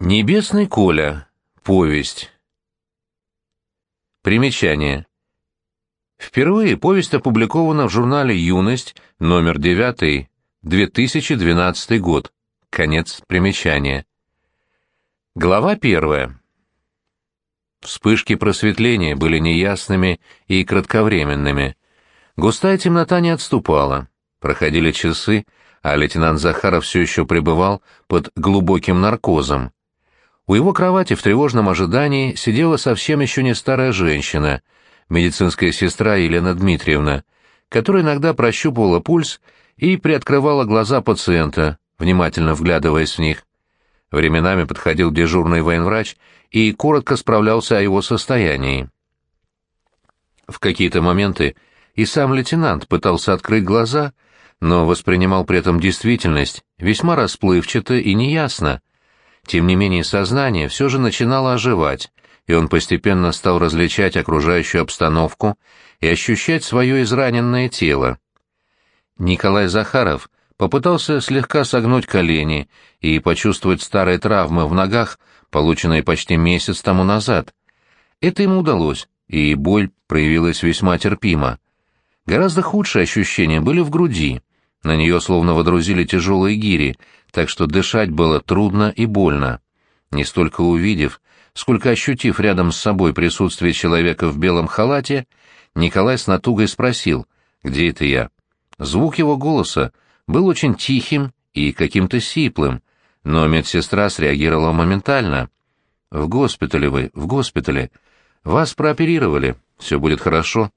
Небесный Коля. Повесть. Примечание. Впервые повесть опубликована в журнале «Юность», номер 9, 2012 год. Конец примечания. Глава первая. Вспышки просветления были неясными и кратковременными. Густая темнота не отступала. Проходили часы, а лейтенант Захаров все еще пребывал под глубоким наркозом. У его кровати в тревожном ожидании сидела совсем еще не старая женщина, медицинская сестра Елена Дмитриевна, которая иногда прощупывала пульс и приоткрывала глаза пациента, внимательно вглядываясь в них. Временами подходил дежурный военврач и коротко справлялся о его состоянии. В какие-то моменты и сам лейтенант пытался открыть глаза, но воспринимал при этом действительность весьма расплывчато и неясно, тем не менее сознание все же начинало оживать, и он постепенно стал различать окружающую обстановку и ощущать свое израненное тело. Николай Захаров попытался слегка согнуть колени и почувствовать старые травмы в ногах, полученные почти месяц тому назад. Это ему удалось, и боль проявилась весьма терпимо. Гораздо худшие ощущения были в груди. На нее словно водрузили тяжелые гири, так что дышать было трудно и больно. Не столько увидев, сколько ощутив рядом с собой присутствие человека в белом халате, Николай с натугой спросил, где это я. Звук его голоса был очень тихим и каким-то сиплым, но медсестра среагировала моментально. «В госпитале вы, в госпитале. Вас прооперировали, все будет хорошо».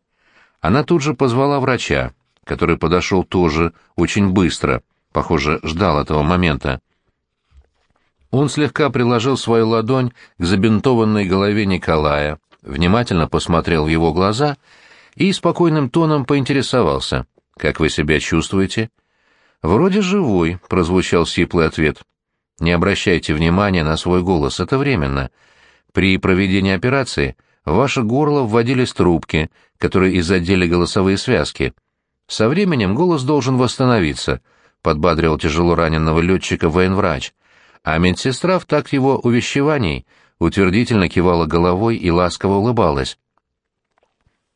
Она тут же позвала врача, который подошел тоже очень быстро, похоже, ждал этого момента. Он слегка приложил свою ладонь к забинтованной голове Николая, внимательно посмотрел в его глаза и спокойным тоном поинтересовался. «Как вы себя чувствуете?» «Вроде живой», — прозвучал сиплый ответ. «Не обращайте внимания на свой голос, это временно. При проведении операции в ваше горло вводились трубки, которые изодели голосовые связки. Со временем голос должен восстановиться, подбадривал тяжело раненого летчика военврач, а медсестра в такт его увещеваний утвердительно кивала головой и ласково улыбалась.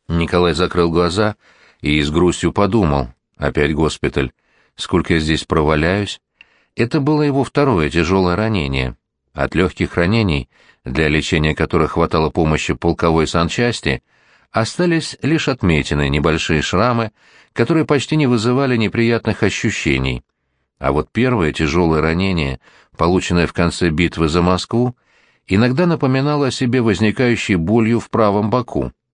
Николай закрыл глаза и с грустью подумал, опять госпиталь, сколько я здесь проваляюсь. Это было его второе тяжелое ранение. От легких ранений, для лечения которых хватало помощи полковой санчасти, остались лишь отметины, небольшие шрамы, которые почти не вызывали неприятных ощущений. А вот первое тяжелое ранение, полученное в конце битвы за Москву, иногда напоминало о себе возникающей болью в правом боку.